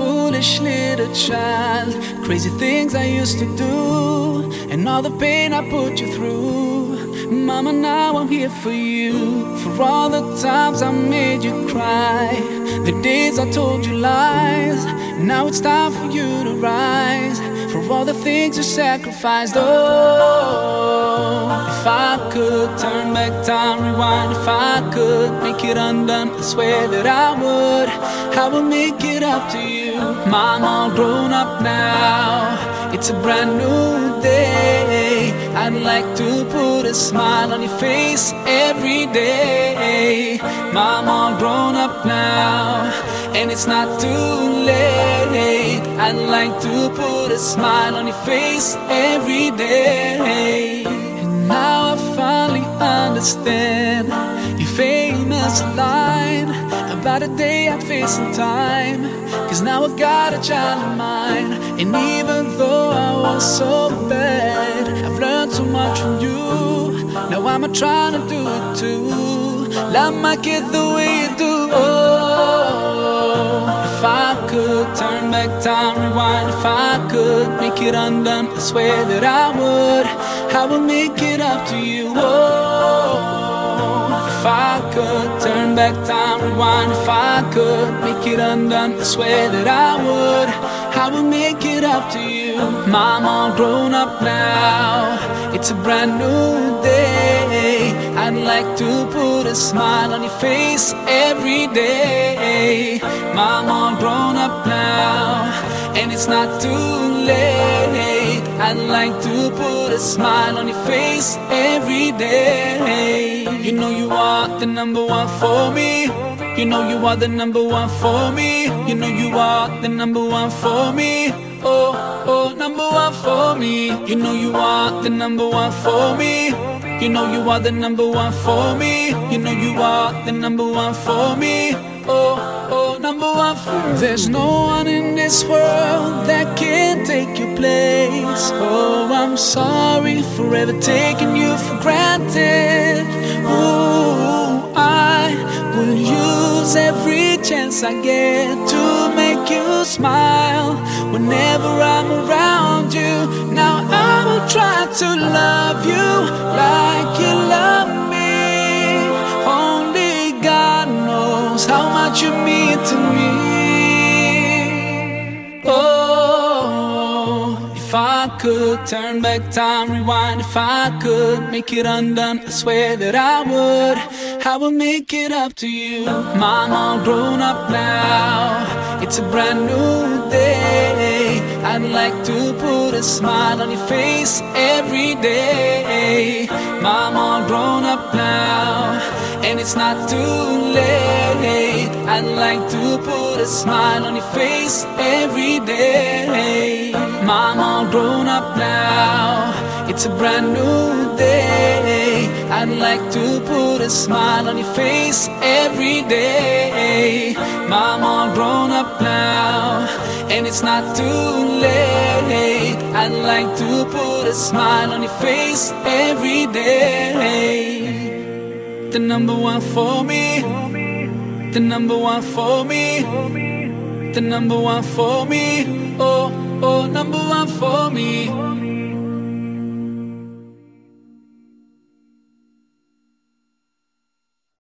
foolish little child. Crazy things I used to do, and all the pain I put you through. Mama, now I'm here for you. For all the times I made you cry, the days I told you lies. Now it's time for you to rise. For all the things you sacrificed. Oh, if I could turn back time, rewind. If I could make it undone, I swear that I would. I would make it up to you. Mom, all grown up now. It's a brand new day. I'd like to put a smile on your face every day. Mom, all grown up now, and it's not too late. I'd like to put a smile on your face every day. And now I finally understand your famous line about a day I'd face in time. Cause now I got a child of mine. And even though I was so bad, I've learned so much from you. Now I'm trying to do it too. Love my kid the way could turn back time, rewind. If I could make it undone, I swear that I would. I would make it up to you. Oh, if I could turn back time, rewind. If I could make it undone, I swear that I would. I would make it up to you. Mom, all grown up now. It's a brand new day. I'd like to put a smile on your face every day. Mom, all grown up now, and it's not too late. I'd like to put a smile on your face every day. You know you are the number one for me. You know you are the number one for me. You know you are the number one for me. Oh, oh, number one for me. You know you are the number one for me. You know you are the number one for me. You know you are the number one for me. Oh, oh, number one for me. There's no one in this world that can take your place. Oh, I'm sorry for ever taking you for granted. Ooh, I will use every chance I get to make you smile whenever I'm around you. Now I will try to could turn back time, rewind. If I could make it undone, I swear that I would. I will make it up to you. Mom, all grown up now. It's a brand new day. I'd like to put a smile on your face every day. Mom, all grown up now, and it's not too late. I'd like to put a smile on your face every day. Mom, all grown up now. It's a brand new day. I'd like to put a smile on your face every day. I'm all grown up now, and it's not too late. I'd like to put a smile on your face every day. The number one for me, the number one for me, the number one for me. Oh, oh, number one for me.